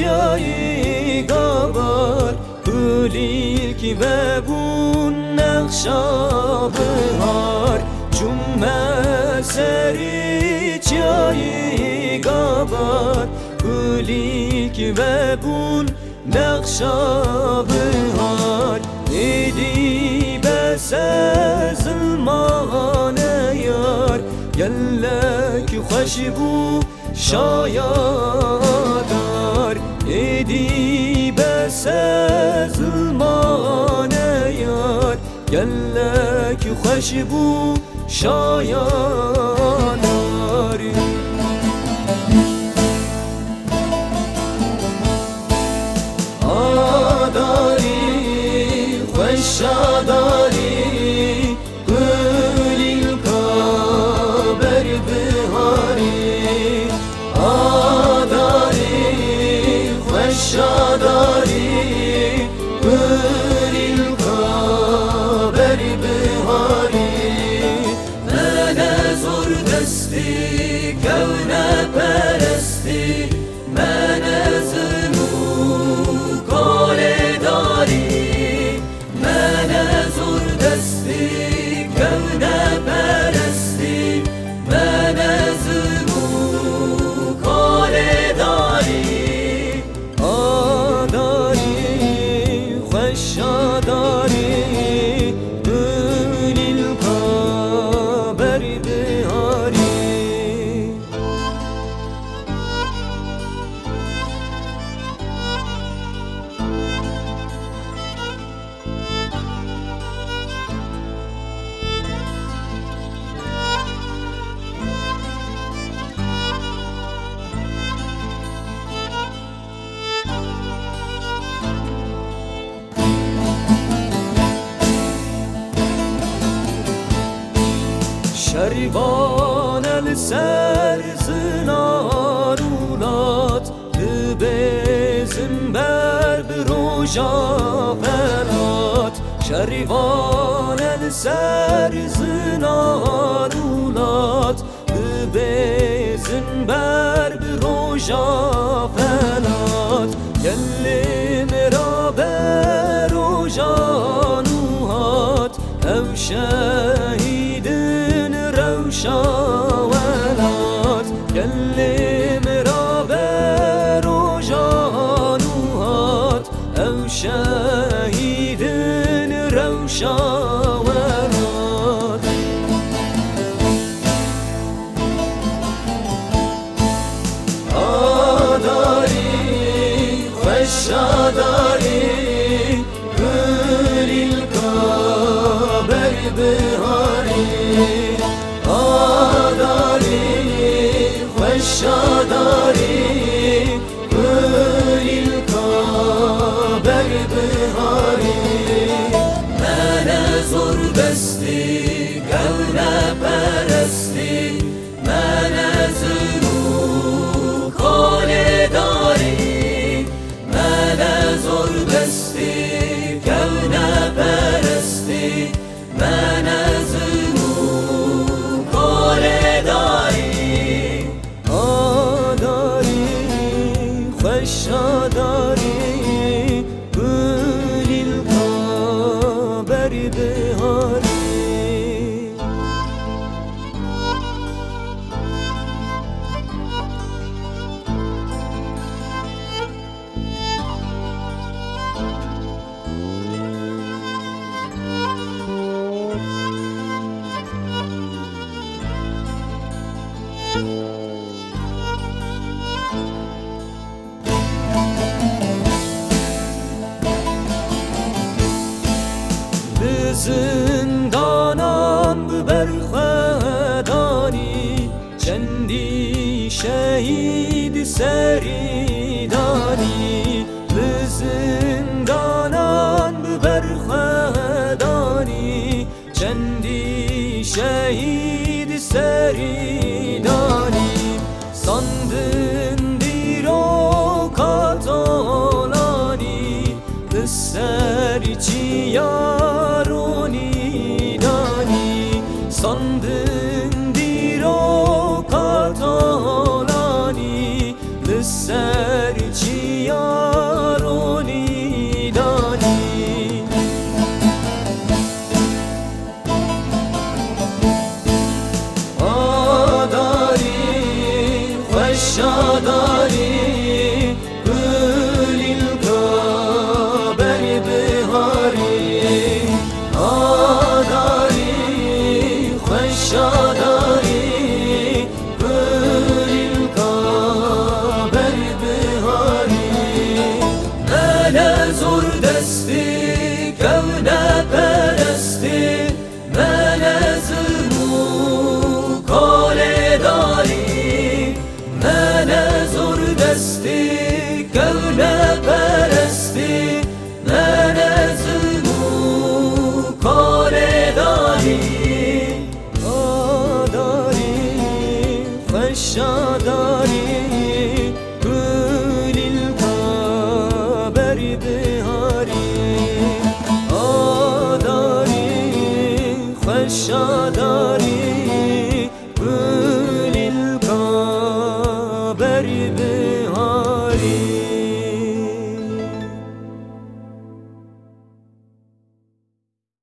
çayı gabar Pülik ve bu nekşabı har Cümme seri çayı gabar Pülik ve bu nekşabı har Nidi bese zılmane yar Gellek hoş bu şayar. Edi besez ilmane yar Gellek bu şayanar Adari hoşadar خوش آداری گلی الکابر بهاری من زور دستی کون پرستی من شریبان السر زنارولات بزن بر بروژا فرات شریبان السر زنارولات بزن بر بروژا فرات گلی مرا بروژانوهات او شهیدن şehidin revşan Şadari زندانان ببر خدانی چندی شهید سریدانی به زندانان ببر خدانی چندی شهید سریدانی ساندن دیرو کاتالانی سری چی sandım داری.